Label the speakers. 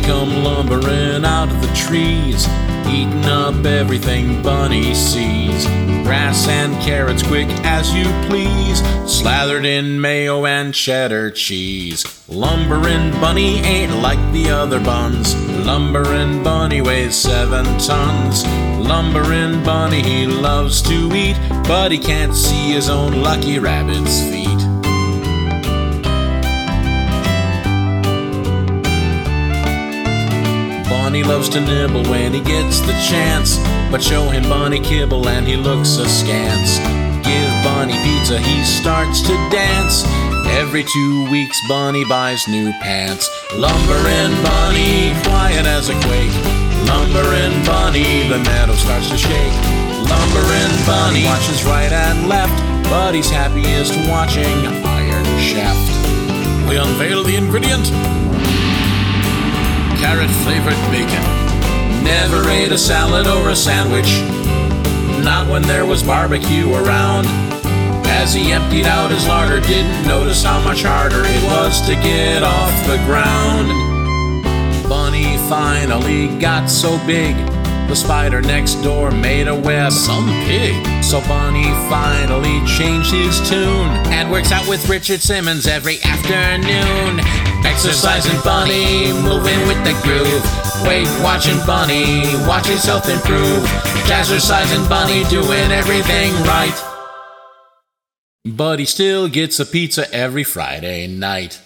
Speaker 1: come lumbering out of the trees, eating up everything Bunny sees. Grass and carrots quick as you please, slathered in mayo and cheddar cheese. Lumberin' Bunny ain't like the other buns. Lumberin' Bunny weighs seven tons. Lumberin' Bunny he loves to eat, but he can't see his own lucky rabbit's feet. Bunny loves to nibble when he gets the chance, but show him Bunny kibble and he looks askance. Give Bunny pizza, he starts to dance. Every two weeks, Bunny buys new pants. Lumberin' Bunny, quiet as a quake. Lumberin' Bunny, the meadow starts to shake. Lumberin' Bunny watches right and left, but he's happiest watching Iron Chef. We unveil the ingredient carrot flavored bacon. Never ate a salad or a sandwich, not when there was barbecue around. As he emptied out his larder, didn't notice how much harder it was to get off the ground. Bunny finally got so big, the spider next door made a web. Some pig. So Bunny finally changed his tune and works out with Richard Simmons every afternoon. Exercising Bunny, moving with the groove. Weight watching Bunny, watch himself improve. Jazzercising Bunny, doing everything right. But he still gets a pizza every Friday night.